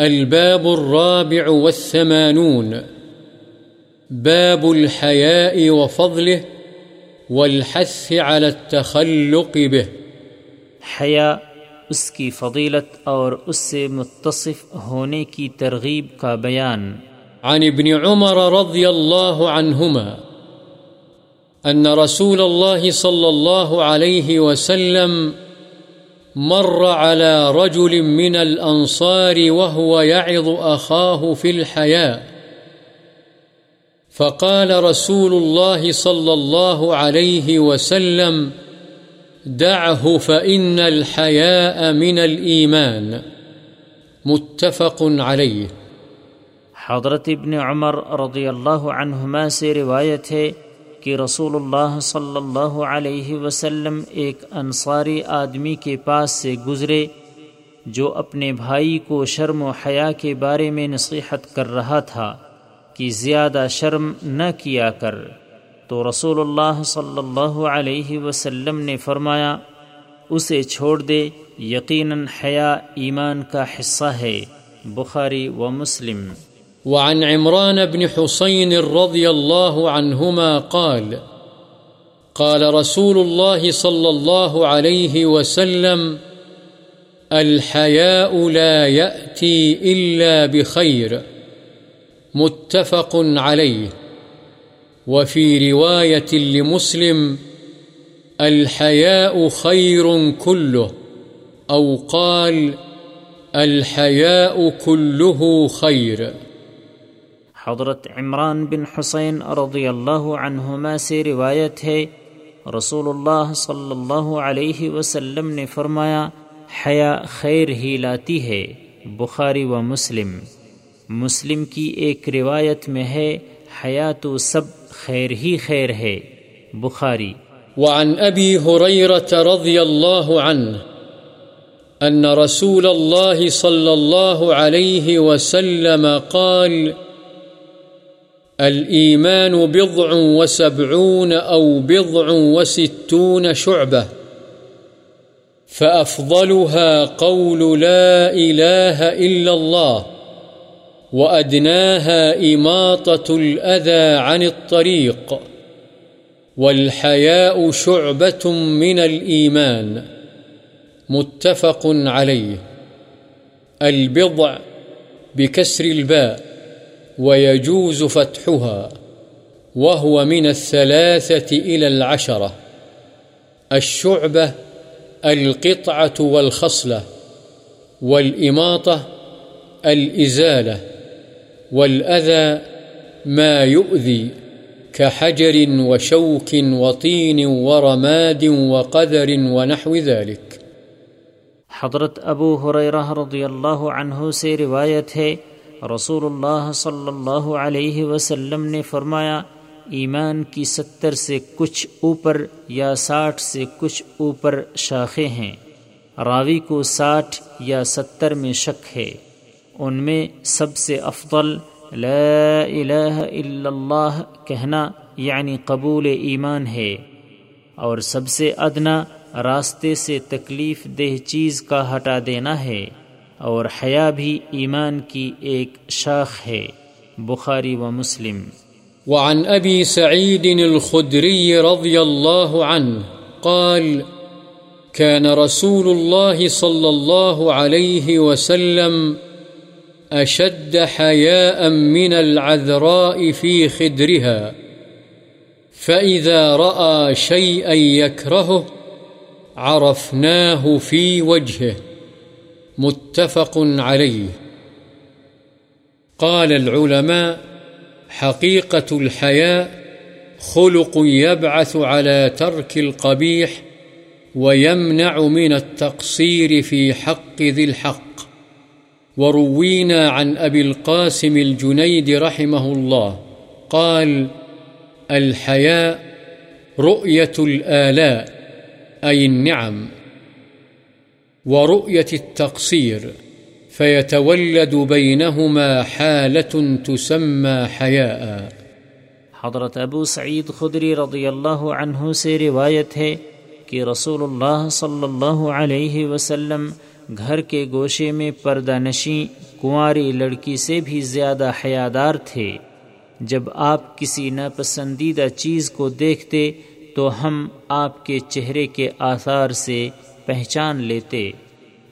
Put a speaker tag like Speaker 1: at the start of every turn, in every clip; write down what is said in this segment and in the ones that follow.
Speaker 1: الباب الرابع والثمانون. باب الحياء وفضله والحث على التخلق به.
Speaker 2: حیا اس کی فضیلت اور اس سے متصف ہونے کی ترغیب کا بیان.
Speaker 1: عن ابن عمر رضي الله عنهما أن رسول الله صلى الله عليه وسلم مر على رجل من الأنصار وهو يعظ أخاه في الحياة فقال رسول الله صلى الله عليه وسلم، دعه فإن الحياء من الإيمان. متفق عليه.
Speaker 2: حضرت ابن عمر رضی اللہ عنہما سے روایت ہے کہ رسول اللہ صلی اللہ علیہ وسلم ایک انصاری آدمی کے پاس سے گزرے جو اپنے بھائی کو شرم و حیا کے بارے میں نصیحت کر رہا تھا کہ زیادہ شرم نہ کیا کر۔ تو رسول اللہ صلی اللہ علیہ وسلم نے فرمایا، اسے چھوڑ دے، یقیناً حیا ایمان کا حصہ ہے، بخاری و مسلم۔
Speaker 1: وعن عمران بن حسين رضي الله عنهما قال قال رسول الله صلى الله عليه وسلم، الحياء لا يأتي إلا بخير، متفق عليه. وفي رواية لمسلم، الحياء خير كله، أو قال، الحياء كله خير.
Speaker 2: حضرت عمران بن حسین رضی اللہ عنہما سے روایت ہے رسول اللہ صلی اللہ علیہ وسلم نے فرمایا، حیا خیر ہی لاتی ہے، بخاری و مسلم۔ مسلم کی ایک روایت میں ہے، حیا تو سب خیر ہی خیر ہے۔ بخاری۔
Speaker 1: وعن ابی حریرت رضی اللہ عنہ، ان رسول اللہ صلی اللہ علیہ وسلم قال الإيمان بضع وسبعون أو بضع وستون شعبة، فأفضلها قول لا إله إلا الله، وأدناها إماطة الأذى عن الطريق، والحياء شعبة من الإيمان، متفق عليه. البضع بكسر الباء. ويجوز فتحها وهو من الثلاثة إلى العشرة. الشعبة، القطعة والخصلة، والإماطة، الإزالة، والأذى ما يؤذي كحجر وشوك وطين ورماد وقدر ونحو ذلك.
Speaker 2: حضرت ابو حریرہ رضی اللہ عنہ سے روایت ہے رسول اللہ صلی اللہ علیہ وسلم نے فرمایا، ایمان کی ستر سے کچھ اوپر یا ساٹھ سے کچھ اوپر شاخیں ہیں۔ راوی کو ساٹھ یا ستر میں شک ہے۔ ان میں سب سے افضل لا الہ الا اللہ کہنا یعنی قبول ایمان ہے۔ اور سب سے ادنا، راستے سے تکلیف دہ چیز کا ہٹا دینا ہے۔ اور حیا بھی ایمان کی ایک شاخ ہے، بخاری و مسلم۔
Speaker 1: وعن ابی سعید الخدری رضی اللہ عنہ قال كان رسول الله صلى الله عليه وسلم أشد حياء من العذراء في خدرها فإذا رأى شيئا يكرهه عرفناه في وجهه متفق عليه. قال العلماء، حقيقة الحياء خلق يبعث على ترك القبيح ويمنع من التقصير في حق ذي الحق. وروينا عن أبي القاسم الجنيد رحمه الله، قال الحياء رؤية الآلاء، أي النعم. ورؤية التقصير، فيتولد بينهما حالة تسمى حياء.
Speaker 2: حضرت ابو سعید خدری رضی اللہ عنہ سے روایت ہے کہ رسول اللہ صلی اللہ علیہ وسلم گھر کے گوشے میں پردہ نشیں، کنواری لڑکی سے بھی زیادہ حیادار تھے۔ جب آپ کسی ناپسندیدہ چیز کو دیکھتے تو ہم آپ کے چہرے کے آثار سے پہچان لیتے۔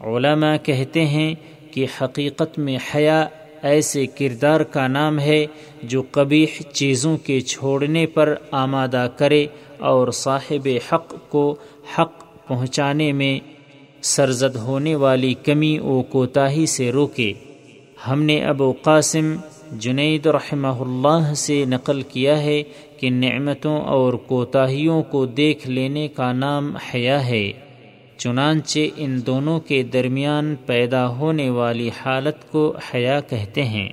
Speaker 2: علماء کہتے ہیں کہ حقیقت میں حیا ایسے کردار کا نام ہے جو قبیح چیزوں کے چھوڑنے پر آمادہ کرے اور صاحب حق کو حق پہنچانے میں سرزد ہونے والی کمی و کوتاہی سے روکے۔ ہم نے ابو قاسم جنید رحمہ اللہ سے نقل کیا ہے کہ نعمتوں اور کوتاہیوں کو دیکھ لینے کا نام حیا ہے۔ چنانچہ ان دونوں کے درمیان پیدا ہونے والی حالت کو حیا کہتے ہیں۔